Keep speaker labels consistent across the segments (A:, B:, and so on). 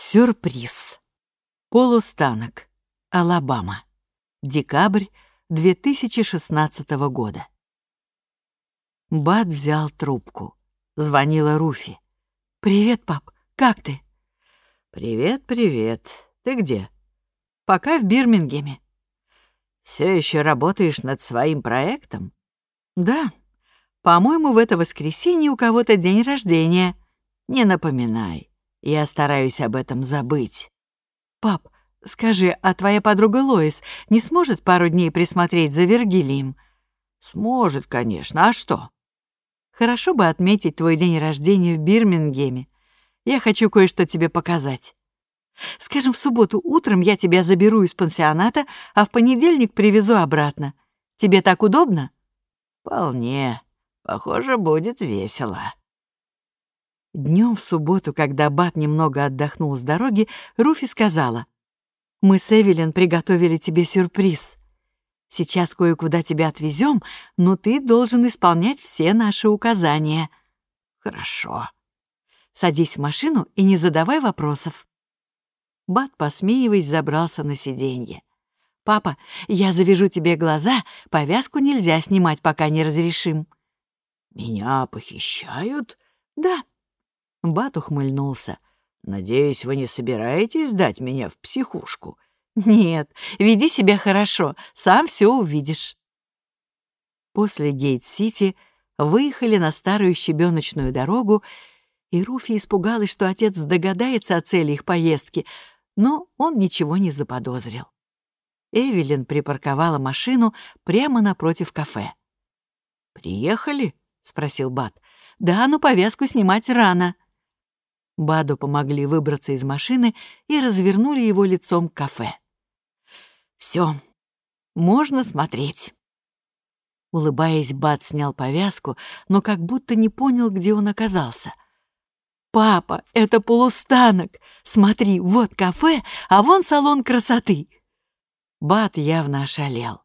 A: Сюрприз. Полустанок. Алабама. Декабрь 2016 года. Бат взял трубку. Звонила Руфи. «Привет, пап. Как ты?»
B: «Привет, привет. Ты где?»
A: «Пока в Бирмингеме».
B: Все еще работаешь над своим проектом?»
A: «Да. По-моему, в это воскресенье у кого-то день рождения.
B: Не напоминай. Я стараюсь об этом забыть.
A: Пап, скажи, а твоя подруга Лоис не сможет пару дней присмотреть за Вергилием?
B: Сможет, конечно. А что?
A: Хорошо бы отметить твой день рождения в Бирмингеме. Я хочу кое-что тебе показать. Скажем, в субботу утром я тебя заберу из пансионата, а в понедельник привезу обратно. Тебе так удобно?
B: Вполне. Похоже, будет весело.
A: Днем в субботу, когда Бат немного отдохнул с дороги, Руфи сказала, «Мы с Эвелин приготовили тебе сюрприз. Сейчас кое-куда тебя отвезем, но ты должен исполнять все наши указания».
B: «Хорошо».
A: «Садись в машину и не задавай вопросов». Бат, посмеиваясь, забрался на сиденье. «Папа, я завяжу тебе глаза, повязку нельзя снимать, пока не разрешим».
B: «Меня похищают?»
A: «Да, Бат ухмыльнулся.
B: «Надеюсь, вы не собираетесь сдать меня в психушку?»
A: «Нет, веди себя хорошо, сам все увидишь». После Гейт-Сити выехали на старую щебеночную дорогу, и Руфи испугалась, что отец догадается о цели их поездки, но он ничего не заподозрил. Эвелин припарковала машину прямо напротив кафе.
B: «Приехали?» — спросил Бат.
A: «Да, но повязку снимать рано». Баду помогли выбраться из машины и развернули его лицом к кафе. Все, можно смотреть. Улыбаясь, Бад снял повязку, но как будто не понял, где он оказался. «Папа, это полустанок! Смотри, вот кафе, а вон салон красоты!» Бат явно ошалел.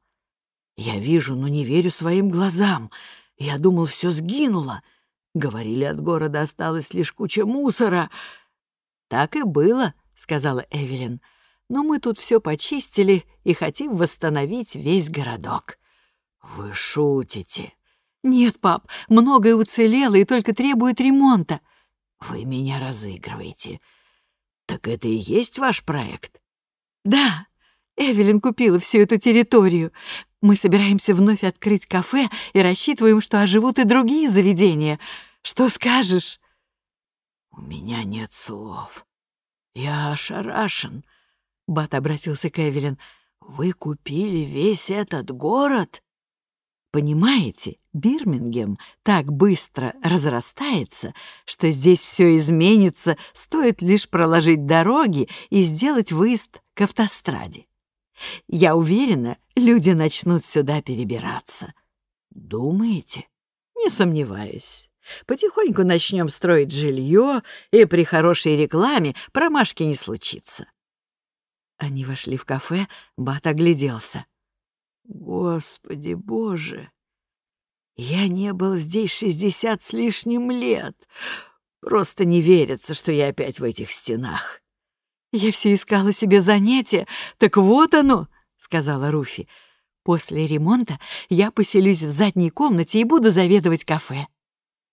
B: «Я вижу, но не верю своим глазам. Я думал, все сгинуло. Говорили, от города осталась лишь куча мусора.
A: Так и было, сказала Эвелин. Но мы тут все почистили и хотим восстановить весь городок.
B: Вы шутите?
A: Нет, пап, многое уцелело и только требует ремонта.
B: Вы меня разыгрываете. Так это и есть ваш проект?
A: Да, Эвелин купила всю эту территорию. Мы собираемся вновь открыть кафе и рассчитываем, что оживут и другие заведения. Что скажешь?»
B: «У меня нет слов. Я ошарашен», — Бат обратился к Эвелин. «Вы купили весь этот город?»
A: Понимаете, Бирмингем так быстро разрастается, что здесь все изменится, стоит лишь проложить дороги и сделать выезд к автостраде. Я уверена, люди начнут сюда перебираться.
B: Думаете?
A: Не сомневаюсь. Потихоньку начнем строить жилье, и при хорошей рекламе промашки не случится. Они вошли в кафе, Бат огляделся.
B: Господи боже! Я не был здесь шестьдесят с лишним лет. Просто не верится, что я опять в этих стенах.
A: «Я все искала себе занятие, так вот оно», — сказала Руфи. «После ремонта я поселюсь в задней комнате и буду заведовать кафе.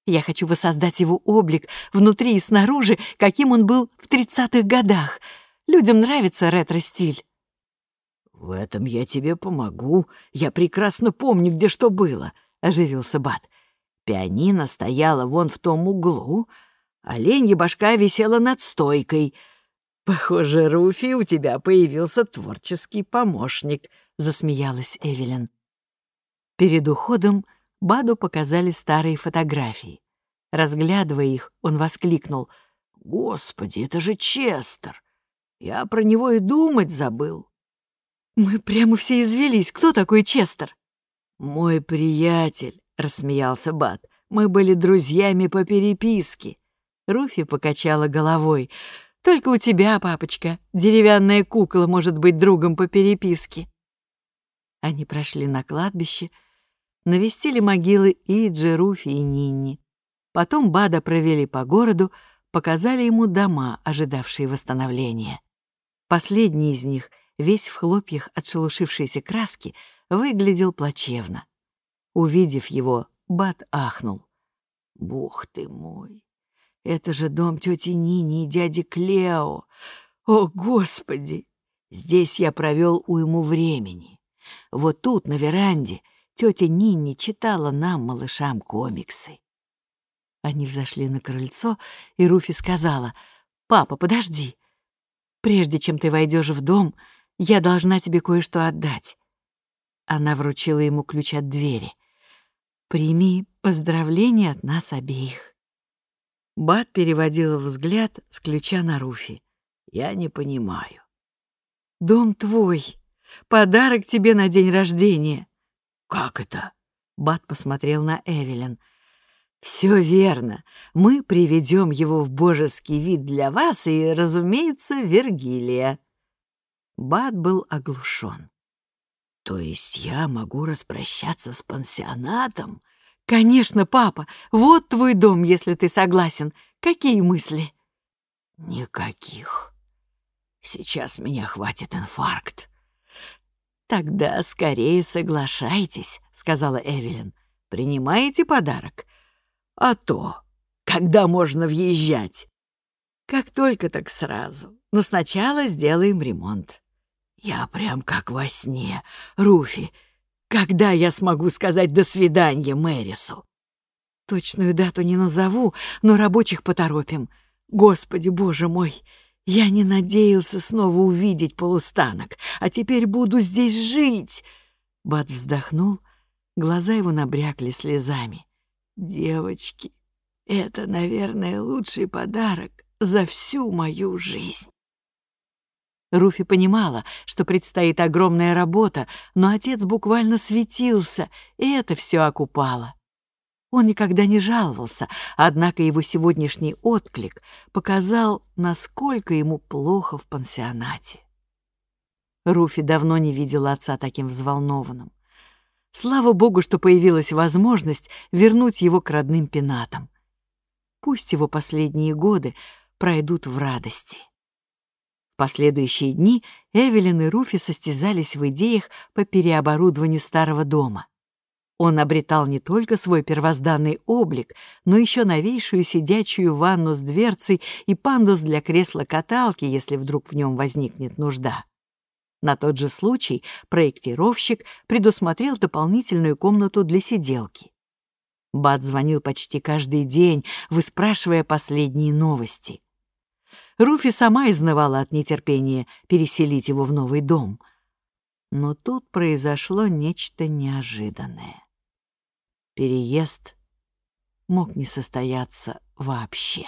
A: Я хочу воссоздать его облик внутри и снаружи, каким он был в тридцатых годах. Людям нравится ретро-стиль».
B: «В этом я тебе помогу. Я прекрасно помню, где что было», — оживился Бат. «Пианино стояло вон в том углу, оленья башка висела над стойкой — «Похоже, Руфи, у тебя появился творческий помощник», — засмеялась Эвелин.
A: Перед уходом Баду показали старые фотографии. Разглядывая их, он воскликнул.
B: «Господи, это же Честер! Я про него и думать забыл».
A: «Мы прямо все извелись. Кто такой Честер?»
B: «Мой приятель», — рассмеялся Бад. «Мы были друзьями по переписке».
A: Руфи покачала головой. Только у тебя, папочка, деревянная кукла может быть другом по переписке. Они прошли на кладбище, навестили могилы Иджи, Руфи и Нинни. Потом Бада провели по городу, показали ему дома, ожидавшие восстановления. Последний из них, весь в хлопьях от шелушившейся краски, выглядел плачевно. Увидев его, Бат ахнул. «Бог ты мой! Это же дом тети Нини и дяди Клео! О, Господи! Здесь я провел уйму времени. Вот тут, на веранде, тетя Нинни читала нам, малышам, комиксы. Они взошли на крыльцо, и Руфи сказала, «Папа, подожди. Прежде чем ты войдешь в дом, я должна тебе кое-что отдать». Она вручила ему ключ от двери. «Прими поздравления от нас обеих». Бат переводила взгляд с ключа на Руфи. «Я не понимаю». «Дом твой. Подарок тебе на день рождения». «Как это?» Бат посмотрел на Эвелин. «Все верно. Мы приведем его в божеский вид для вас и, разумеется, Вергилия». Бат был оглушен. «То есть я могу распрощаться с пансионатом?» «Конечно, папа. Вот твой дом, если ты согласен. Какие мысли?» «Никаких. Сейчас меня хватит инфаркт». «Тогда скорее соглашайтесь», — сказала Эвелин. «Принимаете подарок?» «А то! Когда можно въезжать?» «Как только, так сразу. Но сначала сделаем ремонт». «Я прям как во сне. Руфи, когда я смогу сказать «до свидания» Мэрису?» «Точную дату не назову, но рабочих поторопим. Господи, боже мой!» Я не надеялся снова увидеть полустанок, а теперь буду здесь жить. Бат вздохнул, глаза его набрякли слезами. Девочки, это, наверное, лучший подарок за всю мою жизнь. Руфи понимала, что предстоит огромная работа, но отец буквально светился, и это все окупало. Он никогда не жаловался, однако его сегодняшний отклик показал, насколько ему плохо в пансионате. Руфи давно не видела отца таким взволнованным. Слава богу, что появилась возможность вернуть его к родным пенатам. Пусть его последние годы пройдут в радости. Последующие дни Эвелин и Руфи состязались в идеях по переоборудованию старого дома. Он обретал не только свой первозданный облик, но еще новейшую сидячую ванну с дверцей и пандус для кресла-каталки, если вдруг в нем возникнет нужда. На тот же случай проектировщик предусмотрел дополнительную комнату для сиделки. Бат звонил почти каждый день, выспрашивая последние новости. Руфи сама изнывала от нетерпения переселить его в новый дом. Но тут произошло нечто неожиданное переезд мог не состояться вообще.